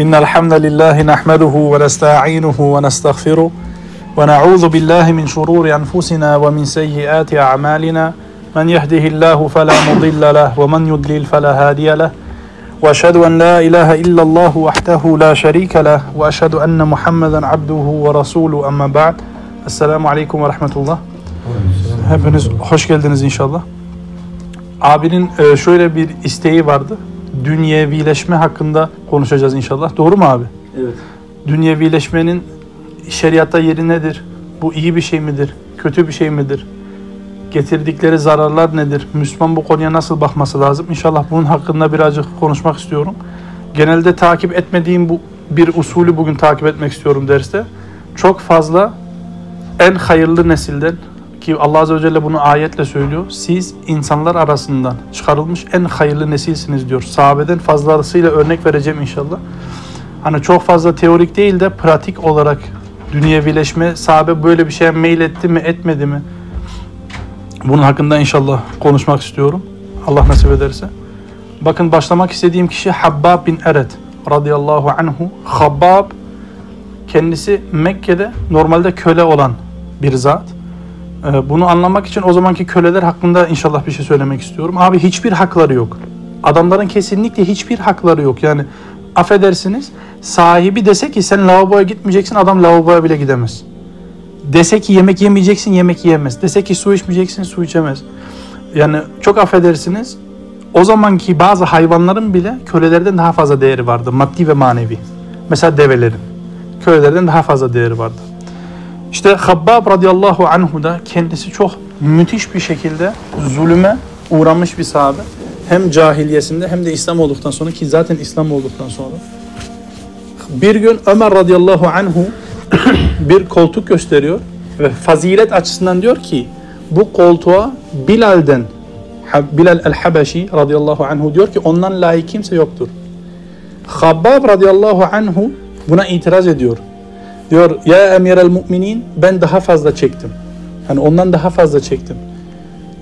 إن الحمد لله نحمده ونستعينه ونستغفره ونعوذ بالله من شرور أنفسنا ومن سيئات أعمالنا من يهده الله فلا مضل له ومن يضلل فلا هادي له وأشهد أن لا إله إلا الله وحده لا شريك له وأشهد أن محمدا عبده ورسوله أما بعد السلام عليكم ورحمة الله Hepiniz hoş geldiniz inşallah. Abinin e, şöyle bir isteği vardı. Dünyevileşme hakkında konuşacağız inşallah. Doğru mu abi? Evet. Dünyevileşmenin şeriatta yeri nedir? Bu iyi bir şey midir? Kötü bir şey midir? Getirdikleri zararlar nedir? Müslüman bu konuya nasıl bakması lazım? İnşallah bunun hakkında birazcık konuşmak istiyorum. Genelde takip etmediğim bu bir usulü bugün takip etmek istiyorum derste. Çok fazla en hayırlı nesilden ki Allah Azze ve Celle bunu ayetle söylüyor. Siz insanlar arasından çıkarılmış en hayırlı nesilsiniz diyor. Sahabeden fazlasıyla örnek vereceğim inşallah. Hani çok fazla teorik değil de pratik olarak dünyevileşme, sahabe böyle bir şeye meyletti mi etmedi mi? Bunun hakkında inşallah konuşmak istiyorum. Allah nasip ederse. Bakın başlamak istediğim kişi Habbab bin Eret radıyallahu anhu. Habbab kendisi Mekke'de normalde köle olan bir zat. Ee, Bunu anlamak için o zamanki köleler hakkında inşallah bir şey söylemek istiyorum. Abi hiçbir hakları yok. Adamların kesinlikle hiçbir hakları yok. Yani affedersiniz sahibi dese ki sen lavaboya gitmeyeceksin adam lavaboya bile gidemez. Dese ki yemek yemeyeceksin yemek yiyemez. Dese ki su içmeyeceksin su içemez. Yani çok affedersiniz o zamanki bazı hayvanların bile kölelerden daha fazla değeri vardı. Maddi ve manevi. Mesela develerin. Kölelerden daha fazla değeri vardı. İşte Habbab radıyallahu anhu da kendisi çok müthiş bir şekilde zulüme uğramış bir sahabe. Hem cahiliyesinde hem de İslam olduktan sonra ki zaten İslam olduktan sonra. Bir gün Ömer radıyallahu anhu bir koltuk gösteriyor ve fazilet açısından diyor ki bu koltuğa Bilal'den Bilal el-Habeşi radıyallahu anhu diyor ki ondan layık kimse yoktur. Habbab radıyallahu anhu buna itiraz ediyor. Diyor ya emir el müminin ben daha fazla çektim. Hani ondan daha fazla çektim.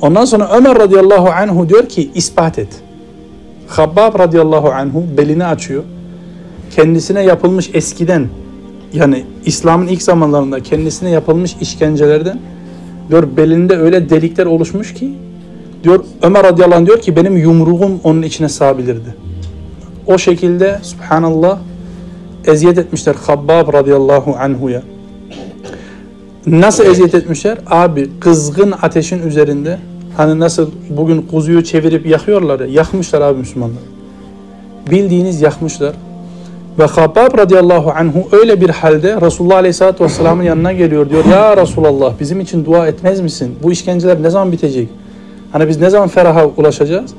Ondan sonra Ömer radıyallahu anhu diyor ki ispat et. Habbab radıyallahu anhu belini açıyor. Kendisine yapılmış eskiden yani İslam'ın ilk zamanlarında kendisine yapılmış işkencelerden diyor belinde öyle delikler oluşmuş ki diyor Ömer radıyallahu anh diyor ki benim yumruğum onun içine sığabilirdi. O şekilde subhanallah eziyet etmişler Habbab radıyallahu anhu'ya. Nasıl eziyet etmişler? Abi kızgın ateşin üzerinde hani nasıl bugün kuzuyu çevirip yakıyorlar ya yakmışlar abi Müslümanlar. Bildiğiniz yakmışlar. Ve Habbab radıyallahu anhu öyle bir halde Resulullah aleyhissalatü vesselamın yanına geliyor diyor ya Resulallah bizim için dua etmez misin? Bu işkenceler ne zaman bitecek? Hani biz ne zaman feraha ulaşacağız?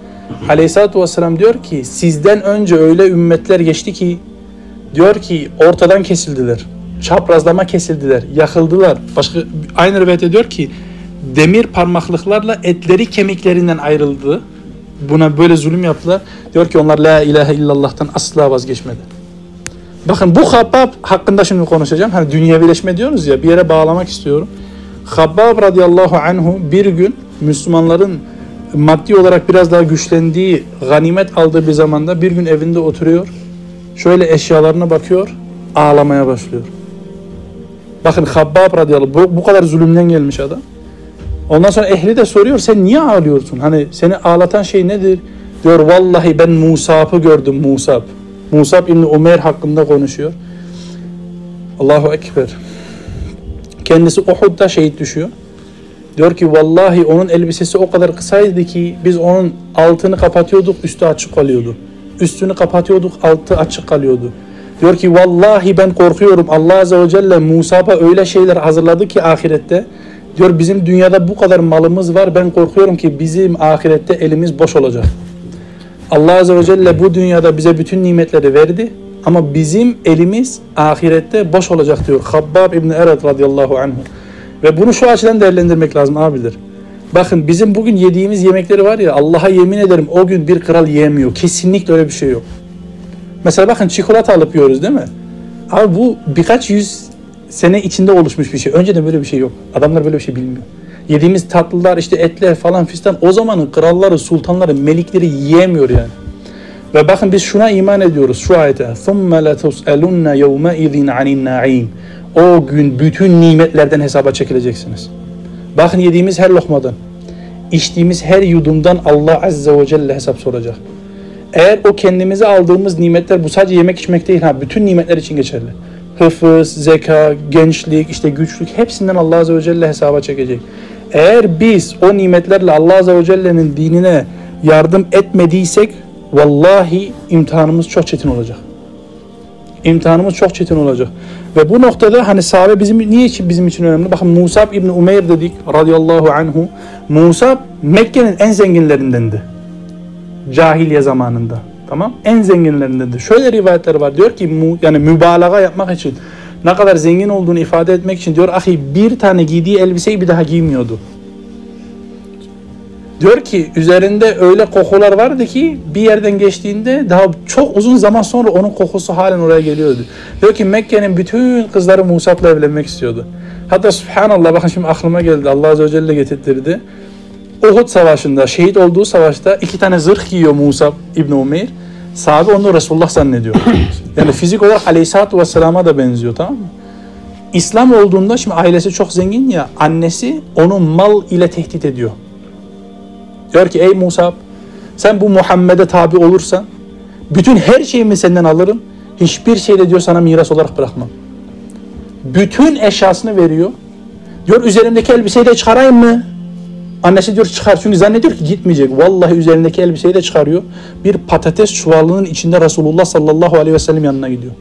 Aleyhissalatü vesselam diyor ki sizden önce öyle ümmetler geçti ki diyor ki ortadan kesildiler. Çaprazlama kesildiler, yakıldılar. Başka aynı rivayette diyor ki demir parmaklıklarla etleri kemiklerinden ayrıldı. Buna böyle zulüm yaptılar. Diyor ki onlar la ilahe illallah'tan asla vazgeçmedi. Bakın bu Habbab hakkında şimdi konuşacağım. Hani dünyevileşme diyoruz ya bir yere bağlamak istiyorum. Habbab radıyallahu anhu bir gün Müslümanların maddi olarak biraz daha güçlendiği, ganimet aldığı bir zamanda bir gün evinde oturuyor. Şöyle eşyalarına bakıyor, ağlamaya başlıyor. Bakın Habbab radıyallahu bu, bu kadar zulümden gelmiş adam. Ondan sonra ehli de soruyor sen niye ağlıyorsun? Hani seni ağlatan şey nedir? Diyor vallahi ben Musab'ı gördüm Musab. Musab İbni Umer hakkında konuşuyor. Allahu Ekber. Kendisi Uhud'da şehit düşüyor. Diyor ki vallahi onun elbisesi o kadar kısaydı ki biz onun altını kapatıyorduk üstü açık kalıyordu. Üstünü kapatıyorduk altı açık kalıyordu. Diyor ki vallahi ben korkuyorum Allah Azze ve Celle Musab'a öyle şeyler hazırladı ki ahirette. Diyor bizim dünyada bu kadar malımız var ben korkuyorum ki bizim ahirette elimiz boş olacak. Allah Azze ve Celle bu dünyada bize bütün nimetleri verdi ama bizim elimiz ahirette boş olacak diyor. Habbab İbni Eret radıyallahu anhu. Ve bunu şu açıdan değerlendirmek lazım abiler. Bakın bizim bugün yediğimiz yemekleri var ya Allah'a yemin ederim o gün bir kral yiyemiyor. Kesinlikle öyle bir şey yok. Mesela bakın çikolata alıp yiyoruz değil mi? Abi bu birkaç yüz sene içinde oluşmuş bir şey. Önceden böyle bir şey yok. Adamlar böyle bir şey bilmiyor. Yediğimiz tatlılar işte etler falan fistan o zamanın kralları, sultanları, melikleri yiyemiyor yani. Ve bakın biz şuna iman ediyoruz şu ayete. ثُمَّ لَتُسْأَلُنَّ يَوْمَئِذٍ عَنِ النَّعِيمِ O gün bütün nimetlerden hesaba çekileceksiniz. Bakın yediğimiz her lokmadan, içtiğimiz her yudumdan Allah Azze ve Celle hesap soracak. Eğer o kendimize aldığımız nimetler bu sadece yemek içmek değil ha bütün nimetler için geçerli. Hıfız, zeka, gençlik, işte güçlük hepsinden Allah Azze ve Celle hesaba çekecek. Eğer biz o nimetlerle Allah Azze ve Celle'nin dinine yardım etmediysek vallahi imtihanımız çok çetin olacak. İmtihanımız çok çetin olacak. Ve bu noktada hani sahabe bizim niye için bizim için önemli? Bakın Musab İbni Umeyr dedik radıyallahu anhu. Musab Mekke'nin en zenginlerindendi. Cahiliye zamanında. Tamam? En zenginlerindendi. Şöyle rivayetler var. Diyor ki yani mübalağa yapmak için ne kadar zengin olduğunu ifade etmek için diyor ahi bir tane giydiği elbiseyi bir daha giymiyordu. Diyor ki üzerinde öyle kokular vardı ki bir yerden geçtiğinde daha çok uzun zaman sonra onun kokusu halen oraya geliyordu. Diyor ki Mekke'nin bütün kızları Musab'la evlenmek istiyordu. Hatta subhanallah bakın şimdi aklıma geldi Allah Azze ve Celle getirtirdi. Uhud savaşında şehit olduğu savaşta iki tane zırh giyiyor Musab İbn Umeyr. Sahabe onu Resulullah zannediyor. Yani fizik olarak Aleyhisselatü Vesselam'a da benziyor tamam mı? İslam olduğunda şimdi ailesi çok zengin ya annesi onu mal ile tehdit ediyor. Diyor ki ey Musa sen bu Muhammed'e tabi olursan bütün her şeyimi senden alırım. Hiçbir şey de diyor sana miras olarak bırakmam. Bütün eşyasını veriyor. Diyor üzerimdeki elbiseyi de çıkarayım mı? Annesi diyor çıkar çünkü zannediyor ki gitmeyecek. Vallahi üzerindeki elbiseyi de çıkarıyor. Bir patates çuvalının içinde Resulullah sallallahu aleyhi ve sellem yanına gidiyor.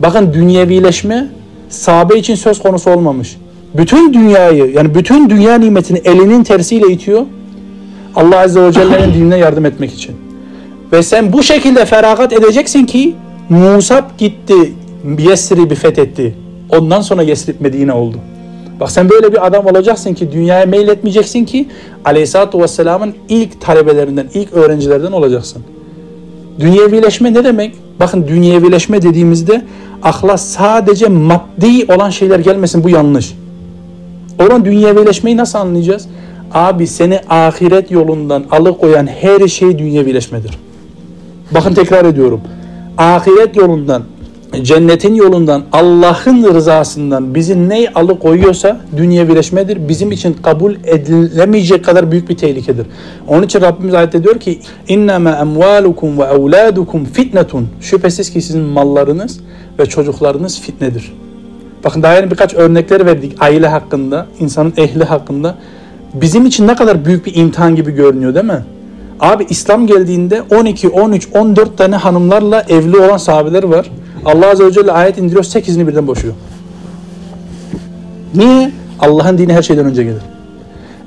Bakın dünyevileşme sahabe için söz konusu olmamış. Bütün dünyayı yani bütün dünya nimetini elinin tersiyle itiyor. Allah Azze ve Celle'nin dinine yardım etmek için. Ve sen bu şekilde feragat edeceksin ki Musab gitti Yesrib'i fethetti. Ondan sonra Yesrib Medine oldu. Bak sen böyle bir adam olacaksın ki dünyaya meyletmeyeceksin ki Aleyhisselatü Vesselam'ın ilk talebelerinden, ilk öğrencilerden olacaksın. Dünyevileşme ne demek? Bakın dünyevileşme dediğimizde akla sadece maddi olan şeyler gelmesin bu yanlış. O zaman dünyevileşmeyi nasıl anlayacağız? Abi seni ahiret yolundan alıkoyan her şey dünyevileşmedir. Bakın tekrar ediyorum. Ahiret yolundan, cennetin yolundan, Allah'ın rızasından bizi ne alıkoyuyorsa dünyevileşmedir. Bizim için kabul edilemeyecek kadar büyük bir tehlikedir. Onun için Rabbimiz ayette diyor ki emvalukum ve evladukum fitnetun. Şüphesiz ki sizin mallarınız ve çocuklarınız fitnedir. Bakın daha yeni birkaç örnekler verdik aile hakkında, insanın ehli hakkında bizim için ne kadar büyük bir imtihan gibi görünüyor değil mi? Abi İslam geldiğinde 12, 13, 14 tane hanımlarla evli olan sahabeler var. Allah Azze ve Celle ayet indiriyor 8'ini birden boşuyor. Niye? Allah'ın dini her şeyden önce gelir.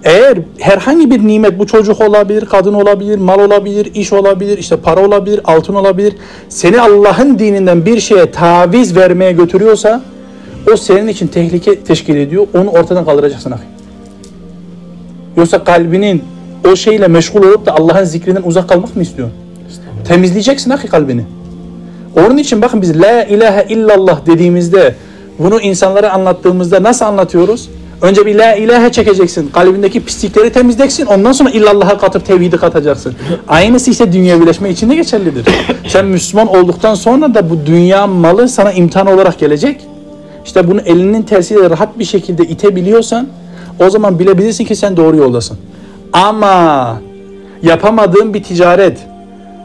Eğer herhangi bir nimet bu çocuk olabilir, kadın olabilir, mal olabilir, iş olabilir, işte para olabilir, altın olabilir. Seni Allah'ın dininden bir şeye taviz vermeye götürüyorsa o senin için tehlike teşkil ediyor. Onu ortadan kaldıracaksın ahi. Yoksa kalbinin o şeyle meşgul olup da Allah'ın zikrinden uzak kalmak mı istiyorsun? Temizleyeceksin ahi kalbini. Onun için bakın biz La ilahe illallah dediğimizde bunu insanlara anlattığımızda nasıl anlatıyoruz? Önce bir la ilahe çekeceksin. Kalbindeki pislikleri temizleyeceksin. Ondan sonra illallah'a katıp tevhidi katacaksın. Aynısı ise dünya birleşme için de geçerlidir. Sen Müslüman olduktan sonra da bu dünya malı sana imtihan olarak gelecek. İşte bunu elinin tersiyle rahat bir şekilde itebiliyorsan o zaman bilebilirsin ki sen doğru yoldasın. Ama yapamadığın bir ticaret,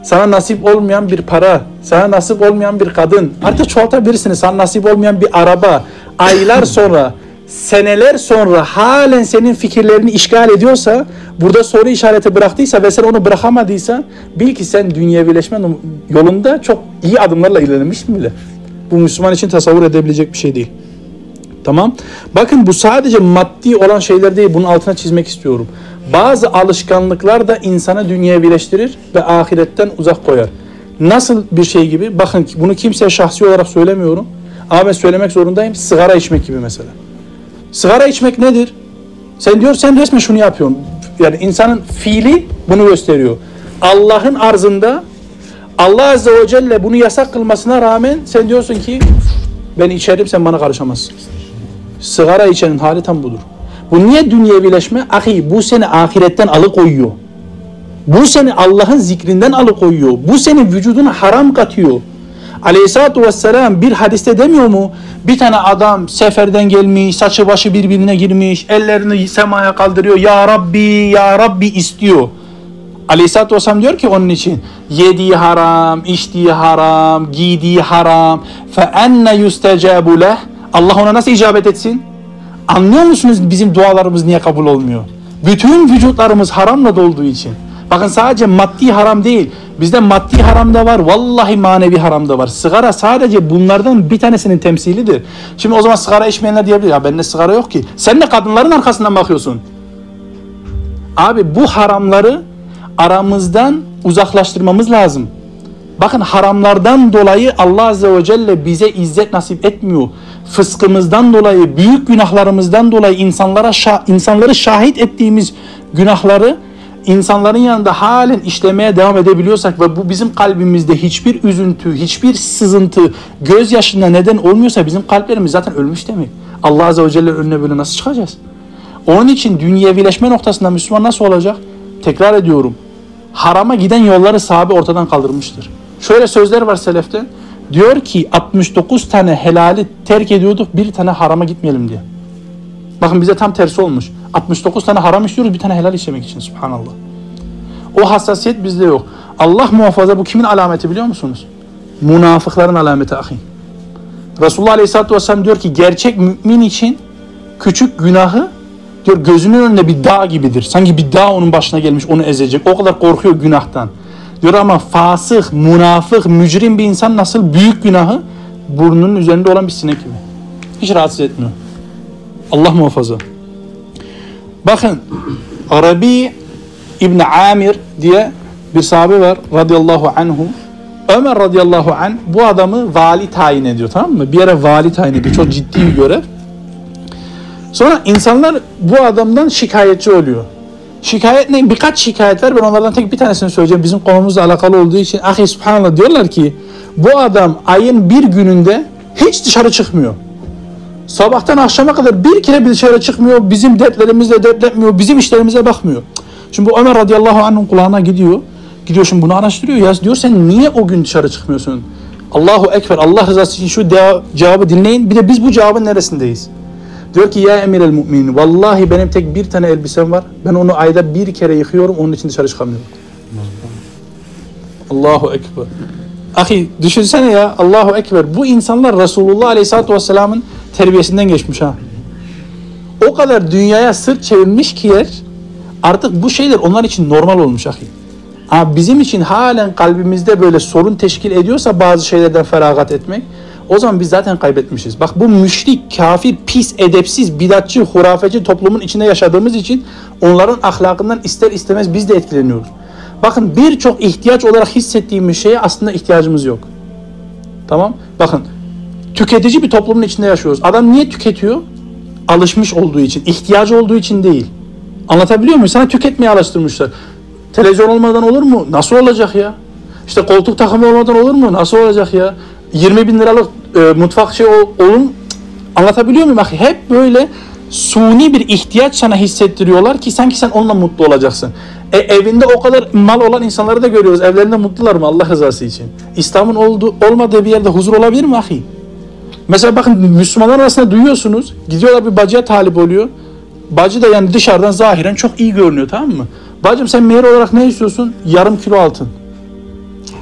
sana nasip olmayan bir para, sana nasip olmayan bir kadın, artık çoğaltabilirsiniz. Sana nasip olmayan bir araba, aylar sonra, seneler sonra halen senin fikirlerini işgal ediyorsa, burada soru işareti bıraktıysa ve sen onu bırakamadıysan, bil ki sen dünyevileşme yolunda çok iyi adımlarla ilerlemişsin bile. Bu Müslüman için tasavvur edebilecek bir şey değil. Tamam. Bakın bu sadece maddi olan şeyler değil. Bunun altına çizmek istiyorum. Bazı alışkanlıklar da insanı dünyevileştirir ve ahiretten uzak koyar. Nasıl bir şey gibi? Bakın bunu kimseye şahsi olarak söylemiyorum. Ama ben söylemek zorundayım. Sigara içmek gibi mesela. Sigara içmek nedir? Sen diyor sen resmen şunu yapıyorsun. Yani insanın fiili bunu gösteriyor. Allah'ın arzında Allah Azze ve Celle bunu yasak kılmasına rağmen sen diyorsun ki ben içerim sen bana karışamazsın. Sigara içenin hali tam budur. Bu niye dünyevileşme? Ahi bu seni ahiretten alıkoyuyor. Bu seni Allah'ın zikrinden alıkoyuyor. Bu senin vücuduna haram katıyor. Aleyhissalatu vesselam bir hadiste demiyor mu? Bir tane adam seferden gelmiş, saçı başı birbirine girmiş, ellerini semaya kaldırıyor. Ya Rabbi, Ya Rabbi istiyor. Aleyhisselatü Vesselam diyor ki onun için yediği haram, içtiği haram, giydiği haram. Enne yustecabu leh. Allah ona nasıl icabet etsin? Anlıyor musunuz bizim dualarımız niye kabul olmuyor? Bütün vücutlarımız haramla dolduğu için. Bakın sadece maddi haram değil. Bizde maddi haram da var. Vallahi manevi haram da var. Sigara sadece bunlardan bir tanesinin temsilidir. Şimdi o zaman sigara içmeyenler diyebilir. Ya bende sigara yok ki. Sen de kadınların arkasından bakıyorsun. Abi bu haramları aramızdan uzaklaştırmamız lazım. Bakın haramlardan dolayı Allah Azze ve Celle bize izzet nasip etmiyor. Fıskımızdan dolayı, büyük günahlarımızdan dolayı insanlara insanları şahit ettiğimiz günahları insanların yanında halen işlemeye devam edebiliyorsak ve bu bizim kalbimizde hiçbir üzüntü, hiçbir sızıntı, gözyaşına neden olmuyorsa bizim kalplerimiz zaten ölmüş demek. Allah Azze ve Celle önüne böyle nasıl çıkacağız? Onun için dünyevileşme noktasında Müslüman nasıl olacak? Tekrar ediyorum. Harama giden yolları sahabe ortadan kaldırmıştır. Şöyle sözler var seleften. Diyor ki 69 tane helali terk ediyorduk bir tane harama gitmeyelim diye. Bakın bize tam tersi olmuş. 69 tane haram işliyoruz bir tane helal işlemek için subhanallah. O hassasiyet bizde yok. Allah muhafaza bu kimin alameti biliyor musunuz? Münafıkların alameti ahi. Resulullah Aleyhisselatü Vesselam diyor ki gerçek mümin için küçük günahı diyor gözünün önünde bir dağ gibidir. Sanki bir dağ onun başına gelmiş onu ezecek. O kadar korkuyor günahtan. Diyor ama fasık, münafık, mücrim bir insan nasıl büyük günahı burnunun üzerinde olan bir sinek gibi. Hiç rahatsız etmiyor. Allah muhafaza. Bakın Arabi İbn Amir diye bir sahabe var radıyallahu anhu. Ömer radıyallahu anh bu adamı vali tayin ediyor tamam mı? Bir yere vali tayin ediyor. Çok ciddi bir görev. Sonra insanlar bu adamdan şikayetçi oluyor. Şikayet ne? Birkaç şikayet var. Ben onlardan tek bir tanesini söyleyeceğim. Bizim konumuzla alakalı olduğu için. Ahi subhanallah diyorlar ki bu adam ayın bir gününde hiç dışarı çıkmıyor. Sabahtan akşama kadar bir kere bir dışarı çıkmıyor. Bizim dertlerimizle dertletmiyor. Bizim işlerimize bakmıyor. Şimdi bu Ömer radıyallahu anh'ın kulağına gidiyor. Gidiyor şimdi bunu araştırıyor. Ya diyor sen niye o gün dışarı çıkmıyorsun? Allahu Ekber. Allah rızası için şu cevabı dinleyin. Bir de biz bu cevabın neresindeyiz? Diyor ki ya emir el müminin vallahi benim tek bir tane elbisem var. Ben onu ayda bir kere yıkıyorum onun için dışarı çıkamıyorum. Allahu Ekber. Ahi düşünsene ya Allahu Ekber. Bu insanlar Resulullah Aleyhisselatü Vesselam'ın terbiyesinden geçmiş ha. O kadar dünyaya sırt çevirmiş ki yer artık bu şeyler onlar için normal olmuş ahi. Ama bizim için halen kalbimizde böyle sorun teşkil ediyorsa bazı şeylerden feragat etmek o zaman biz zaten kaybetmişiz. Bak bu müşrik, kafir, pis, edepsiz, bidatçı, hurafeci toplumun içinde yaşadığımız için onların ahlakından ister istemez biz de etkileniyoruz. Bakın birçok ihtiyaç olarak hissettiğimiz şeye aslında ihtiyacımız yok. Tamam? Bakın tüketici bir toplumun içinde yaşıyoruz. Adam niye tüketiyor? Alışmış olduğu için, ihtiyacı olduğu için değil. Anlatabiliyor muyum? Sana tüketmeye alıştırmışlar. Televizyon olmadan olur mu? Nasıl olacak ya? İşte koltuk takımı olmadan olur mu? Nasıl olacak ya? 20 bin liralık e, mutfak şey olun anlatabiliyor muyum? Hep böyle suni bir ihtiyaç sana hissettiriyorlar ki sanki sen onunla mutlu olacaksın. E, evinde o kadar mal olan insanları da görüyoruz. Evlerinde mutlular mı Allah rızası için? İslam'ın oldu, olmadığı bir yerde huzur olabilir mi ahi? Mesela bakın Müslümanlar arasında duyuyorsunuz. Gidiyorlar bir bacıya talip oluyor. Bacı da yani dışarıdan zahiren çok iyi görünüyor tamam mı? Bacım sen meğer olarak ne istiyorsun? Yarım kilo altın.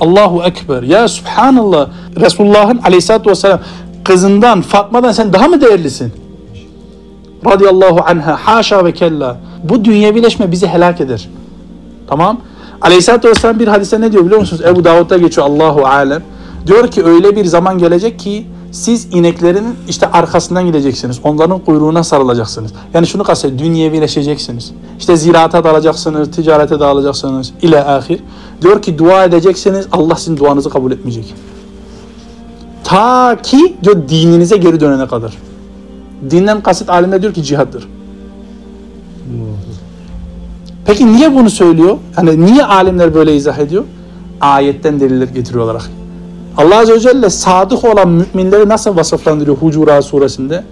Allahu Ekber. Ya Subhanallah. Resulullah'ın aleyhissalatü vesselam kızından, Fatma'dan sen daha mı değerlisin? Radiyallahu anha. Haşa ve kella. Bu dünyevileşme bizi helak eder. Tamam. Aleyhissalatü vesselam bir hadise ne diyor biliyor musunuz? Ebu Davud'da geçiyor Allahu alem. Diyor ki öyle bir zaman gelecek ki siz ineklerin işte arkasından gideceksiniz. Onların kuyruğuna sarılacaksınız. Yani şunu kastediyor. Dünyevileşeceksiniz. İşte ziraata dalacaksınız, ticarete dalacaksınız. ile ahir. Diyor ki dua edeceksiniz. Allah sizin duanızı kabul etmeyecek. Ta ki diyor dininize geri dönene kadar. Dinden kasıt alimler diyor ki cihattır. Peki niye bunu söylüyor? Hani niye alimler böyle izah ediyor? Ayetten deliller getiriyorlar. Allah Azze ve Celle sadık olan müminleri nasıl vasıflandırıyor Hucurat suresinde?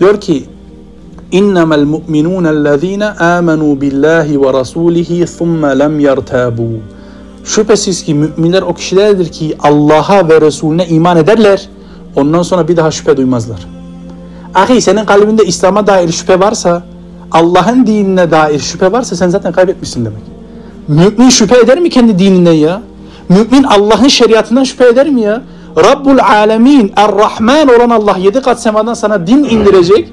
Diyor ki İnnemel mu'minûnellezîne âmenû billâhi ve rasûlihi thumme lem yertâbû. Şüphesiz ki müminler o kişilerdir ki Allah'a ve Resulüne iman ederler. Ondan sonra bir daha şüphe duymazlar. Ahi senin kalbinde İslam'a dair şüphe varsa, Allah'ın dinine dair şüphe varsa sen zaten kaybetmişsin demek. Mümin şüphe eder mi kendi dininden ya? Mümin Allah'ın şeriatından şüphe eder mi ya? Rabbul alemin, Er-Rahman olan Allah yedi kat semadan sana din indirecek.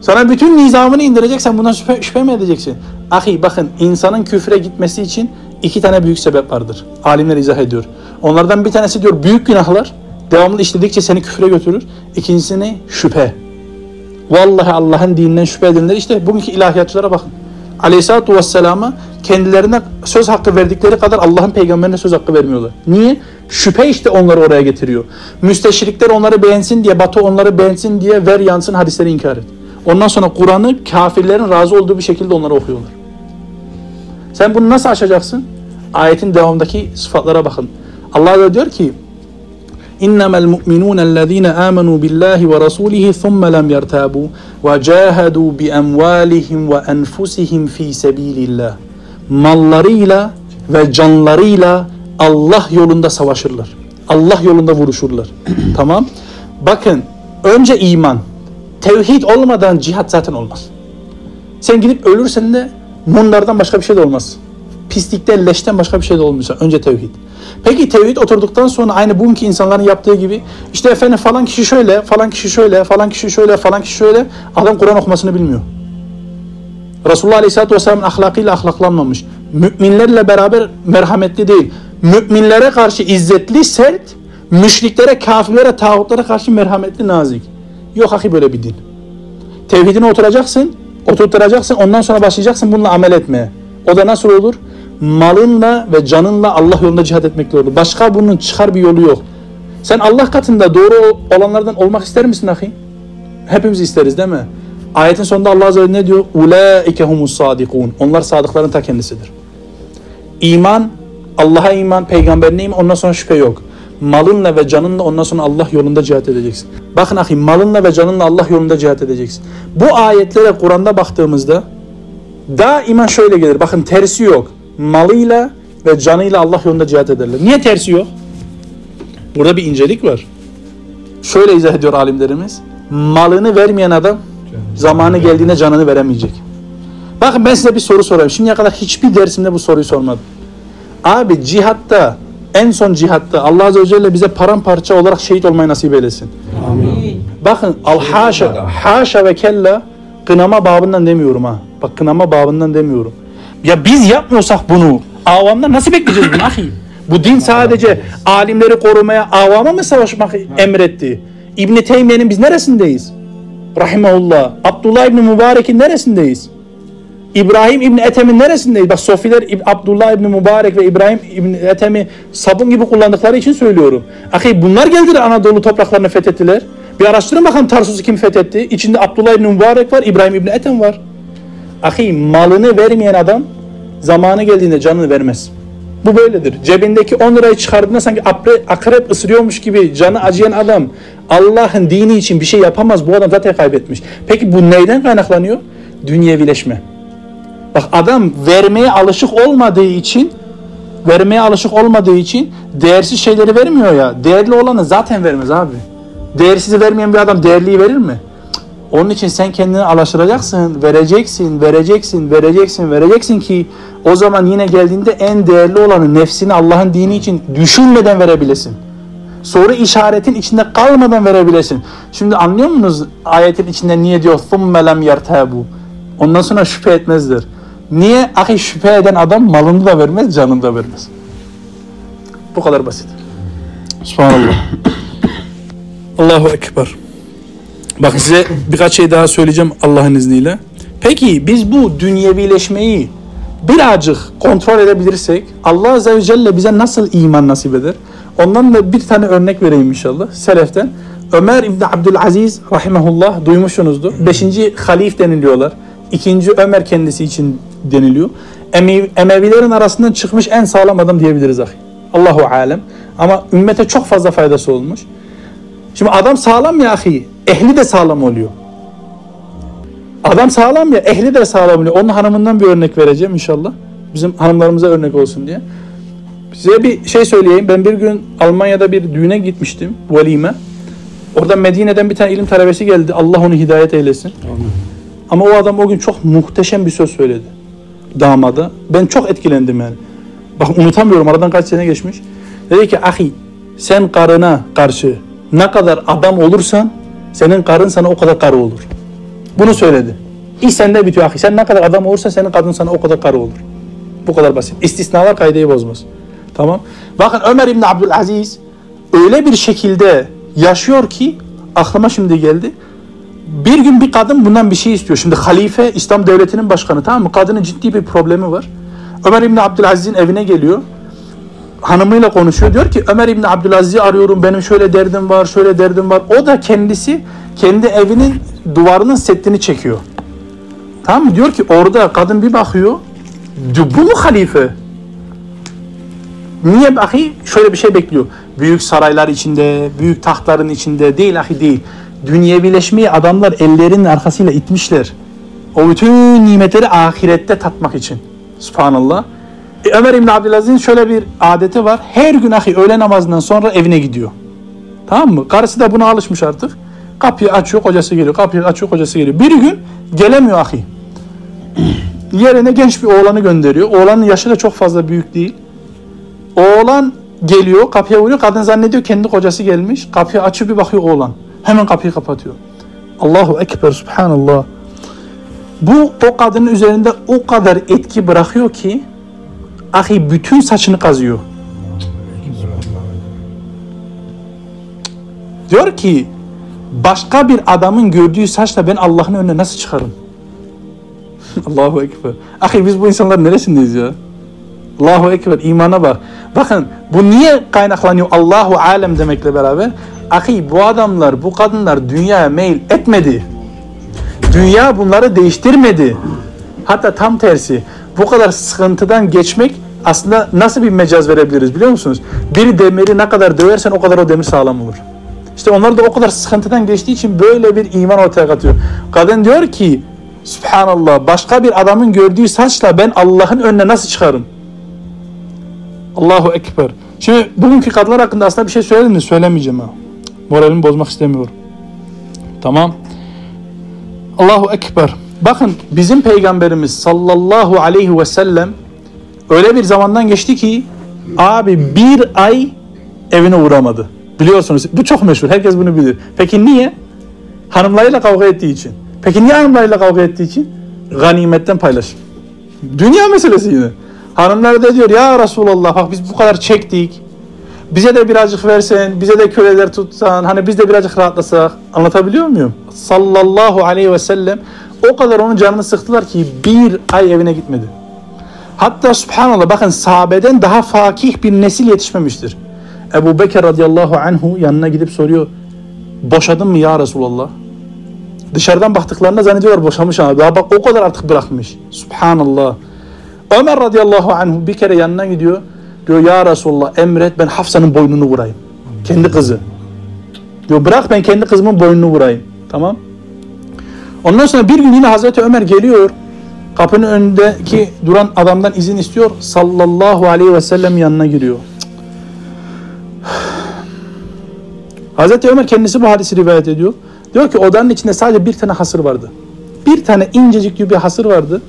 Sana bütün nizamını indirecek. Sen bundan şüphe, şüphe mi edeceksin? Ahi bakın insanın küfre gitmesi için iki tane büyük sebep vardır. Alimler izah ediyor. Onlardan bir tanesi diyor büyük günahlar. Devamlı işledikçe seni küfre götürür. İkincisi ne? Şüphe. Vallahi Allah'ın dininden şüphe edenler işte bugünkü ilahiyatçılara bakın. Aleyhissalatu vesselama kendilerine söz hakkı verdikleri kadar Allah'ın peygamberine söz hakkı vermiyorlar. Niye? Şüphe işte onları oraya getiriyor. Müsteşrikler onları beğensin diye, Batı onları beğensin diye ver yansın hadisleri inkar et. Ondan sonra Kur'an'ı kafirlerin razı olduğu bir şekilde onlara okuyorlar. Sen bunu nasıl aşacaksın? Ayetin devamındaki sıfatlara bakın. Allah da diyor ki إنما المؤمنون الذين آمنوا بالله ورسوله ثم لم يرتابوا وجاهدوا بأموالهم وأنفسهم في سبيل الله mallarıyla ve canlarıyla Allah yolunda savaşırlar. Allah yolunda vuruşurlar. tamam. Bakın önce iman. Tevhid olmadan cihat zaten olmaz. Sen gidip ölürsen de bunlardan başka bir şey de olmaz. Pislikten, leşten başka bir şey de olmayacak. Önce tevhid. Peki tevhid oturduktan sonra aynı bugünkü insanların yaptığı gibi işte efendim falan kişi şöyle, falan kişi şöyle, falan kişi şöyle, falan kişi şöyle adam Kur'an okumasını bilmiyor. Resulullah Aleyhisselatü Vesselam'ın ahlakıyla ahlaklanmamış. Müminlerle beraber merhametli değil. Müminlere karşı izzetli, sert, müşriklere, kafirlere, tağutlara karşı merhametli, nazik. Yok haki böyle bir din. Tevhidine oturacaksın, oturtacaksın, ondan sonra başlayacaksın bununla amel etmeye. O da nasıl olur? Malınla ve canınla Allah yolunda cihat etmekle olur. Başka bunun çıkar bir yolu yok. Sen Allah katında doğru olanlardan olmak ister misin ahi? Hepimiz isteriz değil mi? Ayetin sonunda Allah Azze ve ne diyor? Ulaike humus sadikun. Onlar sadıkların ta kendisidir. İman, Allah'a iman, peygamberine iman ondan sonra şüphe yok. Malınla ve canınla ondan sonra Allah yolunda cihat edeceksin. Bakın ahi malınla ve canınla Allah yolunda cihat edeceksin. Bu ayetlere Kur'an'da baktığımızda daima şöyle gelir. Bakın tersi yok malıyla ve canıyla Allah yolunda cihat ederler. Niye tersi yok? Burada bir incelik var. Şöyle izah ediyor alimlerimiz. Malını vermeyen adam zamanı geldiğinde canını veremeyecek. Bakın ben size bir soru sorayım. Şimdiye kadar hiçbir dersimde bu soruyu sormadım. Abi cihatta en son cihatta Allah Azze ve Celle bize paramparça olarak şehit olmayı nasip eylesin. Amin. Bakın al haşa, haşa ve kella kınama babından demiyorum ha. Bak kınama babından demiyorum. Ya biz yapmıyorsak bunu avamdan nasıl bekleyeceğiz bunu ahi? Bu din sadece alimleri korumaya, avama mı savaşmak emretti? İbn Teymiye'nin biz neresindeyiz? Rahimahullah. Abdullah İbni Mübarek'in neresindeyiz? İbrahim İbni Ethem'in neresindeyiz? Bak Sofiler Abdullah İbni Mübarek ve İbrahim İbni Ethem'i sabun gibi kullandıkları için söylüyorum. Ahi bunlar geldiler Anadolu topraklarını fethettiler. Bir araştırın bakalım Tarsus'u kim fethetti? İçinde Abdullah İbni Mübarek var, İbrahim İbni Ethem var. Ahi malını vermeyen adam zamanı geldiğinde canını vermez. Bu böyledir. Cebindeki 10 lirayı çıkardığında sanki akrep ısırıyormuş gibi canı acıyan adam Allah'ın dini için bir şey yapamaz. Bu adam zaten kaybetmiş. Peki bu neyden kaynaklanıyor? Dünyevileşme. Bak adam vermeye alışık olmadığı için vermeye alışık olmadığı için değersiz şeyleri vermiyor ya. Değerli olanı zaten vermez abi. Değersizi vermeyen bir adam değerliyi verir mi? Onun için sen kendini alaştıracaksın, vereceksin, vereceksin, vereceksin, vereceksin ki o zaman yine geldiğinde en değerli olanı nefsini Allah'ın dini için düşünmeden verebilesin. Soru işaretin içinde kalmadan verebilesin. Şimdi anlıyor musunuz ayetin içinde niye diyor ثُمَّ لَمْ يَرْتَابُ Ondan sonra şüphe etmezler. Niye? Ahi şüphe eden adam malını da vermez, canını da vermez. Bu kadar basit. Subhanallah. Allahu Ekber. Bakın size birkaç şey daha söyleyeceğim Allah'ın izniyle. Peki biz bu dünyevileşmeyi birazcık kontrol edebilirsek Allah Azze ve Celle bize nasıl iman nasip eder? Ondan da bir tane örnek vereyim inşallah Seleften. Ömer İbni Abdülaziz rahimahullah duymuşsunuzdur. Beşinci halif deniliyorlar. İkinci Ömer kendisi için deniliyor. Emevilerin arasından çıkmış en sağlam adam diyebiliriz ahi. Allahu alem. Ama ümmete çok fazla faydası olmuş. Şimdi adam sağlam ya ahi ehli de sağlam oluyor. Adam sağlam ya, ehli de sağlam diyor. Onun hanımından bir örnek vereceğim inşallah. Bizim hanımlarımıza örnek olsun diye. Size bir şey söyleyeyim. Ben bir gün Almanya'da bir düğüne gitmiştim. Velime. Orada Medine'den bir tane ilim talebesi geldi. Allah onu hidayet eylesin. Ama o adam o gün çok muhteşem bir söz söyledi. Damada. Ben çok etkilendim yani. Bak unutamıyorum aradan kaç sene geçmiş. Dedi ki ahi sen karına karşı ne kadar adam olursan senin karın sana o kadar karı olur. Bunu söyledi. İş sende bitiyor ahi. Sen ne kadar adam olursa senin kadın sana o kadar karı olur. Bu kadar basit. İstisnalar kaideyi bozmaz. Tamam. Bakın Ömer İbni Abdülaziz öyle bir şekilde yaşıyor ki aklıma şimdi geldi. Bir gün bir kadın bundan bir şey istiyor. Şimdi halife İslam devletinin başkanı tamam mı? Kadının ciddi bir problemi var. Ömer İbni Abdülaziz'in evine geliyor. Hanımıyla konuşuyor. Diyor ki Ömer İbni Abdülaziz'i arıyorum. Benim şöyle derdim var, şöyle derdim var. O da kendisi kendi evinin duvarının setini çekiyor. Tamam mı? Diyor ki orada kadın bir bakıyor. Diyor, bu mu halife? Niye ahi? Şöyle bir şey bekliyor. Büyük saraylar içinde, büyük tahtların içinde değil ahi değil. Dünyevileşmeyi adamlar ellerinin arkasıyla itmişler. O bütün nimetleri ahirette tatmak için. Subhanallah. Ömer İbn Abdülaziz'in şöyle bir adeti var. Her gün ahi öğle namazından sonra evine gidiyor. Tamam mı? Karısı da buna alışmış artık. Kapıyı açıyor, kocası geliyor. Kapıyı açıyor, kocası geliyor. Bir gün gelemiyor ahi. Yerine genç bir oğlanı gönderiyor. Oğlanın yaşı da çok fazla büyük değil. Oğlan geliyor, kapıya vuruyor. Kadın zannediyor kendi kocası gelmiş. Kapıyı açıyor bir bakıyor oğlan. Hemen kapıyı kapatıyor. Allahu Ekber, Subhanallah. Bu o kadının üzerinde o kadar etki bırakıyor ki ahi bütün saçını kazıyor. Diyor ki başka bir adamın gördüğü saçla ben Allah'ın önüne nasıl çıkarım? Allahu Ekber. Ahi biz bu insanlar neresindeyiz ya? Allahu Ekber imana bak. Bakın bu niye kaynaklanıyor Allahu alem demekle beraber? Ahi bu adamlar bu kadınlar dünyaya meyil etmedi. Dünya bunları değiştirmedi. Hatta tam tersi. Bu kadar sıkıntıdan geçmek aslında nasıl bir mecaz verebiliriz biliyor musunuz? Bir demiri ne kadar döversen o kadar o demir sağlam olur. İşte onlar da o kadar sıkıntıdan geçtiği için böyle bir iman ortaya katıyor. Kadın diyor ki Subhanallah başka bir adamın gördüğü saçla ben Allah'ın önüne nasıl çıkarım? Allahu Ekber. Şimdi bugünkü kadınlar hakkında aslında bir şey söyledim mi? Söylemeyeceğim ha. Moralimi bozmak istemiyorum. Tamam. Allahu Ekber. Bakın bizim peygamberimiz sallallahu aleyhi ve sellem öyle bir zamandan geçti ki abi bir ay evine uğramadı. Biliyorsunuz bu çok meşhur. Herkes bunu bilir. Peki niye? Hanımlarıyla kavga ettiği için. Peki niye hanımlarıyla kavga ettiği için? Ganimetten paylaşım. Dünya meselesi yine. Hanımlar da diyor ya Resulallah bak biz bu kadar çektik. Bize de birazcık versen, bize de köleler tutsan, hani biz de birazcık rahatlasak. Anlatabiliyor muyum? Sallallahu aleyhi ve sellem o kadar onun canını sıktılar ki bir ay evine gitmedi. Hatta subhanallah bakın sahabeden daha fakih bir nesil yetişmemiştir. Ebu Bekir radıyallahu anhu yanına gidip soruyor. Boşadın mı ya Resulallah? Dışarıdan baktıklarında zannediyorlar boşamış ama daha bak o kadar artık bırakmış. Subhanallah. Ömer radıyallahu anhu bir kere yanına gidiyor. Diyor ya Resulullah emret ben Hafsa'nın boynunu vurayım. Kendi kızı. Diyor bırak ben kendi kızımın boynunu vurayım. Tamam. Ondan sonra bir gün yine Hazreti Ömer geliyor. Kapının önündeki duran adamdan izin istiyor. Sallallahu aleyhi ve sellem yanına giriyor. Hazreti Ömer kendisi bu hadisi rivayet ediyor. Diyor ki odanın içinde sadece bir tane hasır vardı. Bir tane incecik gibi bir hasır vardı.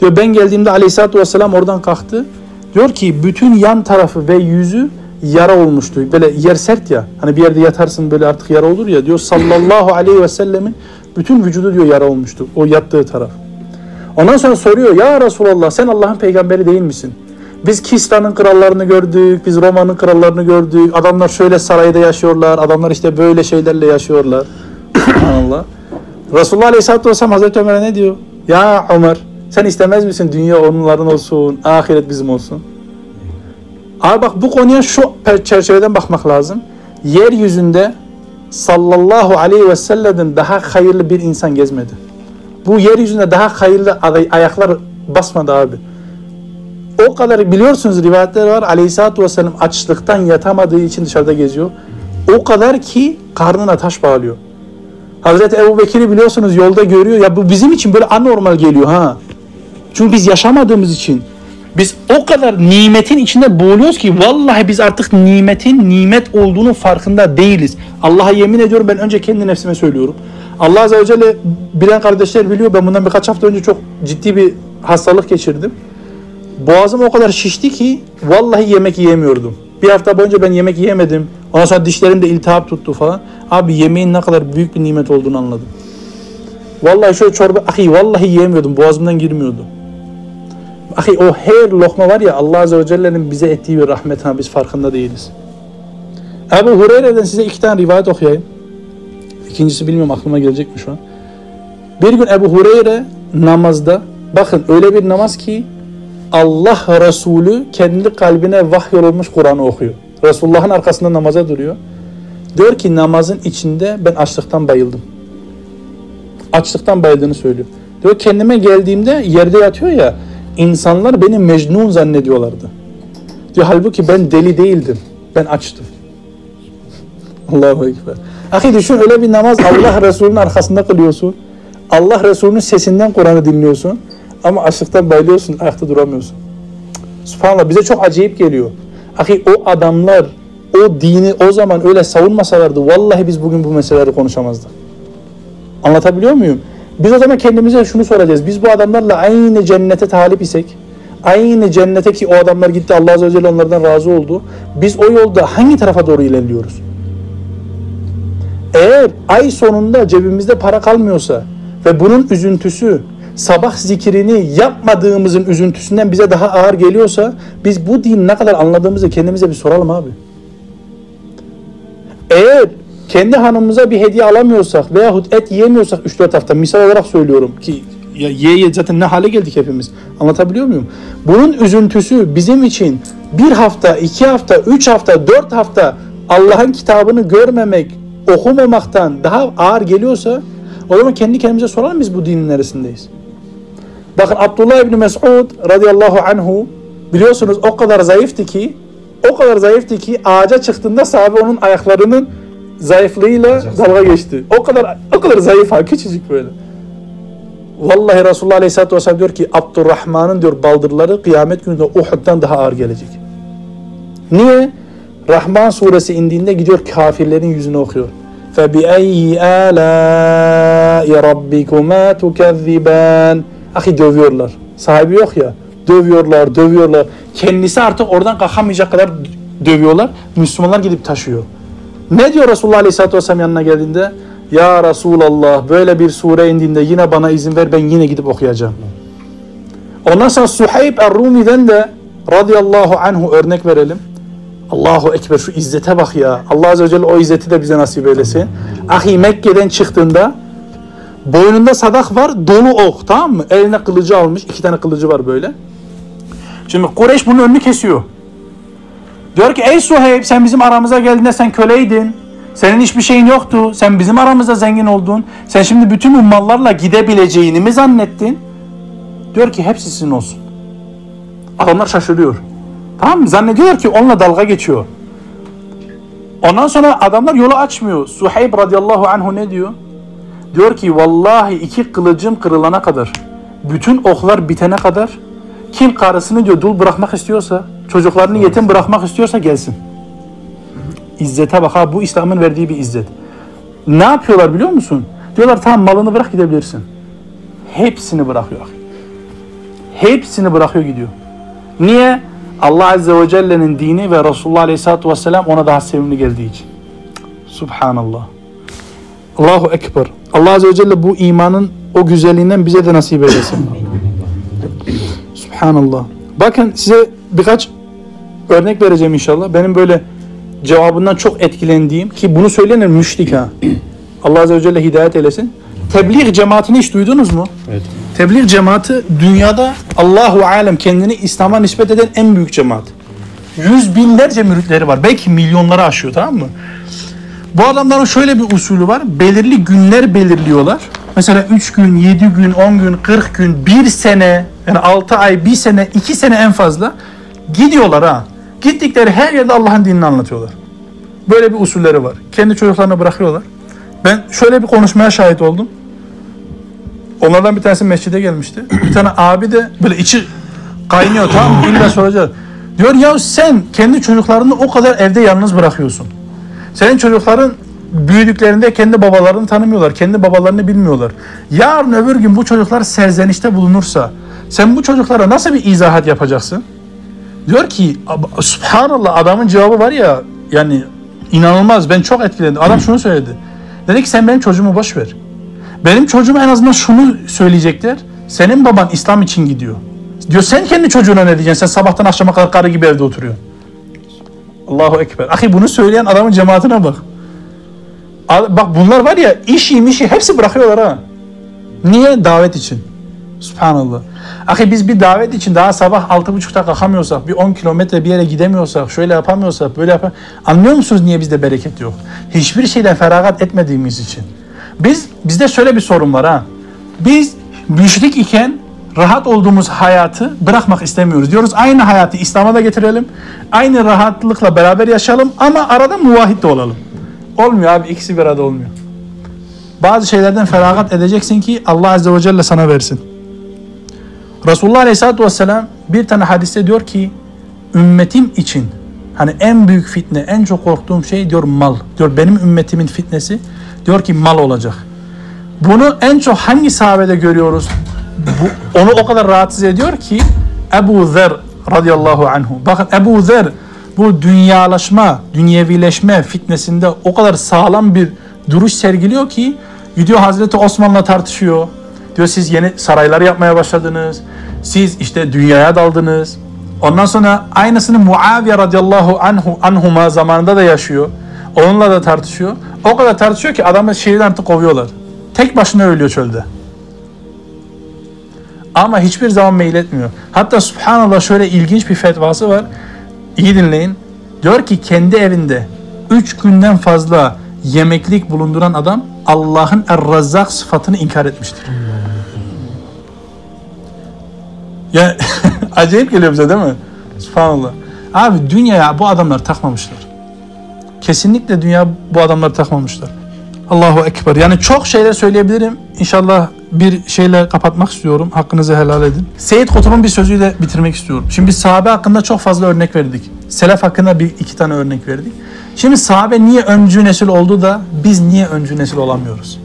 Diyor ben geldiğimde aleyhissalatü vesselam oradan kalktı. Diyor ki bütün yan tarafı ve yüzü yara olmuştu. Böyle yer sert ya. Hani bir yerde yatarsın böyle artık yara olur ya. Diyor sallallahu aleyhi ve sellemin bütün vücudu diyor yara olmuştu. O yattığı taraf. Ondan sonra soruyor ya Resulallah sen Allah'ın peygamberi değil misin? Biz Kisra'nın krallarını gördük, biz Roma'nın krallarını gördük. Adamlar şöyle sarayda yaşıyorlar, adamlar işte böyle şeylerle yaşıyorlar. Allah. Resulullah Aleyhisselatü Vesselam Hazreti Ömer'e ne diyor? Ya Ömer sen istemez misin dünya onların olsun, ahiret bizim olsun? Abi bak bu konuya şu çerçeveden bakmak lazım. Yeryüzünde sallallahu aleyhi ve sellem'den daha hayırlı bir insan gezmedi. Bu yeryüzünde daha hayırlı ayaklar basmadı abi. O kadar biliyorsunuz rivayetler var. Aleyhisselatü vesselam açlıktan yatamadığı için dışarıda geziyor. O kadar ki karnına taş bağlıyor. Hazreti Ebu Bekir'i biliyorsunuz yolda görüyor. Ya bu bizim için böyle anormal geliyor ha. Çünkü biz yaşamadığımız için. Biz o kadar nimetin içinde boğuluyoruz ki vallahi biz artık nimetin nimet olduğunu farkında değiliz. Allah'a yemin ediyorum ben önce kendi nefsime söylüyorum. Allah Azze ve Celle bilen kardeşler biliyor. Ben bundan birkaç hafta önce çok ciddi bir hastalık geçirdim. Boğazım o kadar şişti ki vallahi yemek yiyemiyordum. Bir hafta boyunca ben yemek yiyemedim. Ondan sonra dişlerimde iltihap tuttu falan. Abi yemeğin ne kadar büyük bir nimet olduğunu anladım. Vallahi şöyle çorba, ahi vallahi yiyemiyordum. Boğazımdan girmiyordu. Ahi o her lokma var ya Allah Azze ve Celle'nin bize ettiği bir rahmet ha biz farkında değiliz. Ebu Hureyre'den size iki tane rivayet okuyayım. İkincisi bilmiyorum aklıma gelecek mi şu an. Bir gün Ebu Hureyre namazda bakın öyle bir namaz ki Allah Resulü kendi kalbine vahyolunmuş Kur'an'ı okuyor. Resulullah'ın arkasında namaza duruyor. Diyor ki namazın içinde ben açlıktan bayıldım. Açlıktan bayıldığını söylüyor. Diyor kendime geldiğimde yerde yatıyor ya insanlar beni mecnun zannediyorlardı. Diyor halbuki ben deli değildim. Ben açtım. Allahu Ekber. Ahi düşün öyle bir namaz Allah Resulü'nün arkasında kılıyorsun. Allah Resulü'nün sesinden Kur'an'ı dinliyorsun. Ama açlıktan bayılıyorsun, ayakta duramıyorsun. Subhanallah bize çok acayip geliyor. Ahi o adamlar o dini o zaman öyle savunmasalardı vallahi biz bugün bu meseleleri konuşamazdık. Anlatabiliyor muyum? Biz o zaman kendimize şunu soracağız. Biz bu adamlarla aynı cennete talip isek, aynı cennete ki o adamlar gitti Allah Azze ve Celle onlardan razı oldu. Biz o yolda hangi tarafa doğru ilerliyoruz? Eğer ay sonunda cebimizde para kalmıyorsa ve bunun üzüntüsü sabah zikrini yapmadığımızın üzüntüsünden bize daha ağır geliyorsa biz bu din ne kadar anladığımızı kendimize bir soralım abi. Eğer kendi hanımımıza bir hediye alamıyorsak veyahut et yiyemiyorsak 3-4 hafta misal olarak söylüyorum ki ya ye ye zaten ne hale geldik hepimiz. Anlatabiliyor muyum? Bunun üzüntüsü bizim için bir hafta, iki hafta, üç hafta, dört hafta Allah'ın kitabını görmemek, okumamaktan daha ağır geliyorsa o zaman kendi kendimize soralım biz bu dinin neresindeyiz? Bakın Abdullah İbni Mes'ud radıyallahu anhu biliyorsunuz o kadar zayıftı ki o kadar zayıftı ki ağaca çıktığında sahabe onun ayaklarının zayıflığıyla dalga geçti. O kadar o kadar zayıf ha küçücük böyle. Vallahi Resulullah Aleyhisselatü Vesselam diyor ki Abdurrahman'ın diyor baldırları kıyamet gününde Uhud'dan daha ağır gelecek. Niye? Rahman suresi indiğinde gidiyor kafirlerin yüzünü okuyor. فَبِأَيِّ آلَاءِ رَبِّكُمَا تُكَذِّبَانِ Ahi dövüyorlar. Sahibi yok ya. Dövüyorlar, dövüyorlar. Kendisi artık oradan kalkamayacak kadar dövüyorlar. Müslümanlar gidip taşıyor. Ne diyor Resulullah Aleyhisselatü Vesselam yanına geldiğinde? Ya Resulallah böyle bir sure indiğinde yine bana izin ver ben yine gidip okuyacağım. Ondan sonra Suheyb Er-Rumi'den de radıyallahu anhu örnek verelim. Allahu Ekber şu izzete bak ya. Allah Azze ve Celle o izzeti de bize nasip eylesin. Ahi Mekke'den çıktığında boynunda sadak var dolu ok tamam mı? Eline kılıcı almış. iki tane kılıcı var böyle. Şimdi Kureyş bunun önünü kesiyor. Diyor ki ey Suheyb sen bizim aramıza geldiğinde sen köleydin. Senin hiçbir şeyin yoktu. Sen bizim aramızda zengin oldun. Sen şimdi bütün bu mallarla gidebileceğini mi zannettin? Diyor ki hepsi sizin olsun. Adamlar şaşırıyor. Tamam mı? Zannediyorlar ki onunla dalga geçiyor. Ondan sonra adamlar yolu açmıyor. Suheyb radıyallahu anhu ne diyor? Diyor ki vallahi iki kılıcım kırılana kadar, bütün oklar bitene kadar kim karısını diyor dul bırakmak istiyorsa, çocuklarını yetim bırakmak istiyorsa gelsin. İzzete bak ha bu İslam'ın verdiği bir izzet. Ne yapıyorlar biliyor musun? Diyorlar tamam malını bırak gidebilirsin. Hepsini bırakıyor. Hepsini bırakıyor gidiyor. Niye? Allah Azze ve Celle'nin dini ve Resulullah Aleyhisselatü Vesselam ona daha sevimli geldiği için. Subhanallah. Allahu Ekber. Allah Azze ve Celle bu imanın o güzelliğinden bize de nasip eylesin. Subhanallah. Bakın size birkaç örnek vereceğim inşallah. Benim böyle cevabından çok etkilendiğim ki bunu söyleyenler müşrik ha. Allah Azze ve Celle hidayet eylesin. Tebliğ cemaatini hiç duydunuz mu? Evet. Tebliğ cemaati dünyada Allahu alem kendini İslam'a nispet eden en büyük cemaat. Yüz binlerce müritleri var. Belki milyonları aşıyor tamam mı? Bu adamların şöyle bir usulü var. Belirli günler belirliyorlar. Mesela 3 gün, 7 gün, 10 gün, 40 gün, 1 sene, yani 6 ay, 1 sene, 2 sene en fazla gidiyorlar ha. Gittikleri her yerde Allah'ın dinini anlatıyorlar. Böyle bir usulleri var. Kendi çocuklarını bırakıyorlar. Ben şöyle bir konuşmaya şahit oldum. Onlardan bir tanesi mescide gelmişti. Bir tane abi de böyle içi kaynıyor tamam mı? İlla soracak. Diyor ya sen kendi çocuklarını o kadar evde yalnız bırakıyorsun. Senin çocukların büyüdüklerinde kendi babalarını tanımıyorlar. Kendi babalarını bilmiyorlar. Yarın öbür gün bu çocuklar serzenişte bulunursa sen bu çocuklara nasıl bir izahat yapacaksın? Diyor ki "Ab- subhanallah adamın cevabı var ya yani inanılmaz ben çok etkilendim. Adam şunu söyledi. Dedi ki sen benim çocuğumu boş ver. Benim çocuğum en azından şunu söyleyecekler. Senin baban İslam için gidiyor. Diyor sen kendi çocuğuna ne diyeceksin? Sen sabahtan akşama kadar karı gibi evde oturuyorsun. Allahu Ekber. Ahi bunu söyleyen adamın cemaatine bak. Bak bunlar var ya işi hepsi bırakıyorlar ha. Niye? Davet için. Subhanallah. Ahi biz bir davet için daha sabah 6.30'da kalkamıyorsak, bir 10 kilometre bir yere gidemiyorsak, şöyle yapamıyorsak, böyle yapam Anlıyor musunuz niye bizde bereket yok? Hiçbir şeyden feragat etmediğimiz için. Biz bizde şöyle bir sorun var ha. Biz müşrik iken rahat olduğumuz hayatı bırakmak istemiyoruz. Diyoruz aynı hayatı İslam'a da getirelim. Aynı rahatlıkla beraber yaşayalım ama arada muvahhid de olalım. Olmuyor abi ikisi bir arada olmuyor. Bazı şeylerden feragat edeceksin ki Allah Azze ve Celle sana versin. Resulullah Aleyhisselatü Vesselam bir tane hadiste diyor ki ümmetim için hani en büyük fitne, en çok korktuğum şey diyor mal. Diyor benim ümmetimin fitnesi diyor ki mal olacak. Bunu en çok hangi sahabede görüyoruz? Bu, onu o kadar rahatsız ediyor ki Ebu Zer radıyallahu anhu. Bakın Ebu Zer bu dünyalaşma, dünyevileşme fitnesinde o kadar sağlam bir duruş sergiliyor ki gidiyor Hazreti Osman'la tartışıyor. Diyor siz yeni saraylar yapmaya başladınız. Siz işte dünyaya daldınız. Ondan sonra aynısını Muaviye radıyallahu anhu anhuma zamanında da yaşıyor. Onunla da tartışıyor. O kadar tartışıyor ki adamı şehirden artık kovuyorlar. Tek başına ölüyor çölde. Ama hiçbir zaman meyletmiyor. Hatta subhanallah şöyle ilginç bir fetvası var. İyi dinleyin. Diyor ki kendi evinde 3 günden fazla yemeklik bulunduran adam Allah'ın Er-Razzak sıfatını inkar etmiştir. Ya acayip geliyor bize değil mi? Subhanallah. Abi dünyaya bu adamlar takmamışlar. Kesinlikle dünya bu adamlar takmamışlar. Allahu Ekber. Yani çok şeyler söyleyebilirim. İnşallah bir şeyle kapatmak istiyorum. Hakkınızı helal edin. Seyyid Kutub'un bir sözüyle bitirmek istiyorum. Şimdi biz sahabe hakkında çok fazla örnek verdik. Selef hakkında bir iki tane örnek verdik. Şimdi sahabe niye öncü nesil oldu da biz niye öncü nesil olamıyoruz?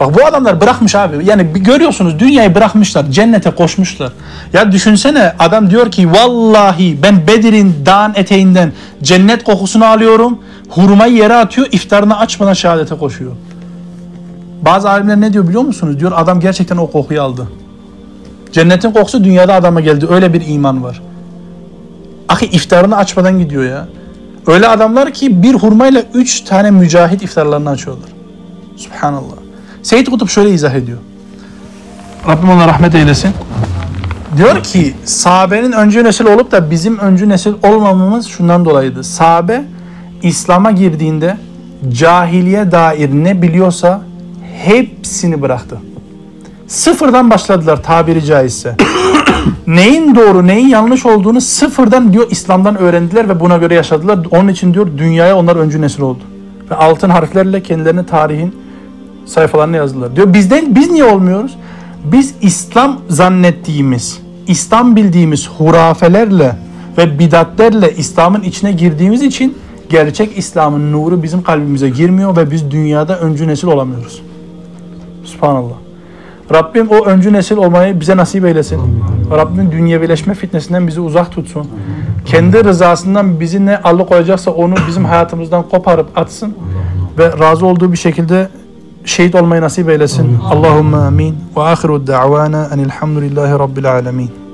Bak bu adamlar bırakmış abi. Yani görüyorsunuz dünyayı bırakmışlar. Cennete koşmuşlar. Ya düşünsene adam diyor ki vallahi ben Bedir'in dağın eteğinden cennet kokusunu alıyorum. Hurmayı yere atıyor. iftarını açmadan şehadete koşuyor. Bazı alimler ne diyor biliyor musunuz? Diyor adam gerçekten o kokuyu aldı. Cennetin kokusu dünyada adama geldi. Öyle bir iman var. Ahi iftarını açmadan gidiyor ya. Öyle adamlar ki bir hurmayla üç tane mücahit iftarlarını açıyorlar. Subhanallah. Seyyid Kutup şöyle izah ediyor. Rabbim ona rahmet eylesin. Diyor ki sahabenin öncü nesil olup da bizim öncü nesil olmamamız şundan dolayıydı. Sahabe İslam'a girdiğinde cahiliye dair ne biliyorsa hepsini bıraktı. Sıfırdan başladılar tabiri caizse. neyin doğru neyin yanlış olduğunu sıfırdan diyor İslam'dan öğrendiler ve buna göre yaşadılar. Onun için diyor dünyaya onlar öncü nesil oldu. Ve altın harflerle kendilerini tarihin sayfalarına yazdılar. Diyor bizden biz niye olmuyoruz? Biz İslam zannettiğimiz, İslam bildiğimiz hurafelerle ve bidatlerle İslam'ın içine girdiğimiz için gerçek İslam'ın nuru bizim kalbimize girmiyor ve biz dünyada öncü nesil olamıyoruz. Subhanallah. Rabbim o öncü nesil olmayı bize nasip eylesin. Rabbim dünyevileşme fitnesinden bizi uzak tutsun. Kendi rızasından bizi ne alıkoyacaksa onu bizim hayatımızdan koparıp atsın. Ve razı olduğu bir şekilde şehit olmayı nasip eylesin. Allahümme amin. Ve ahiru da'vana enilhamdülillahi rabbil alemin.